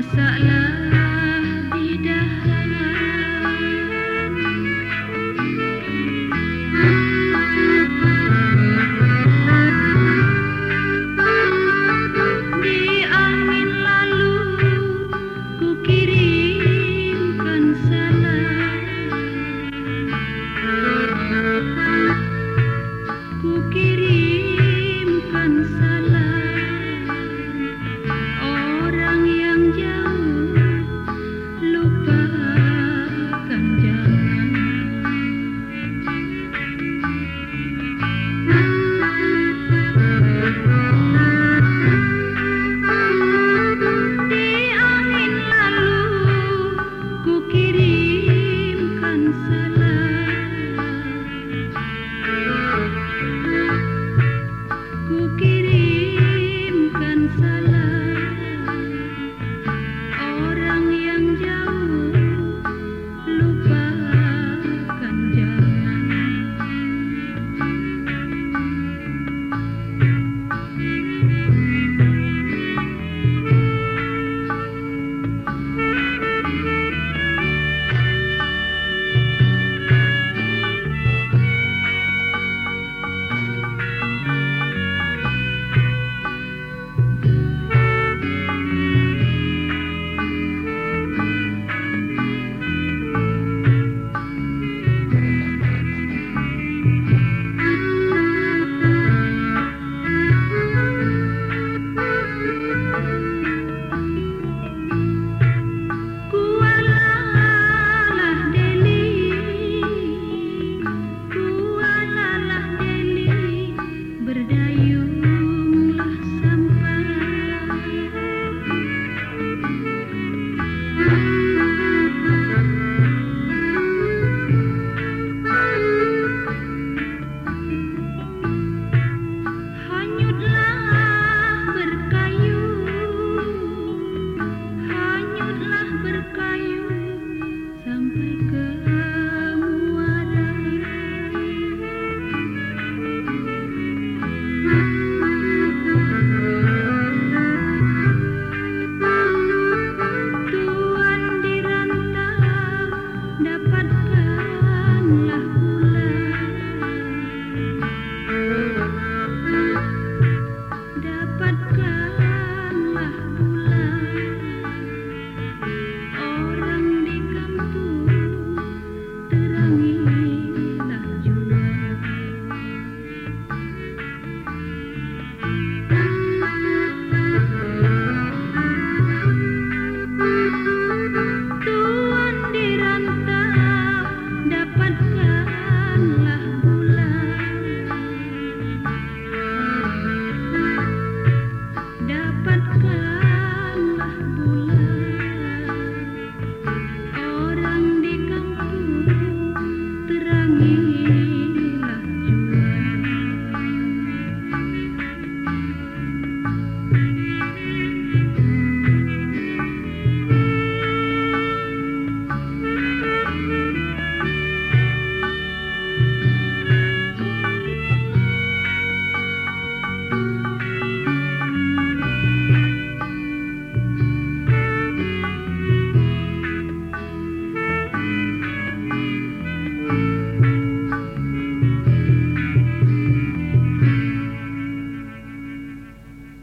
masalah.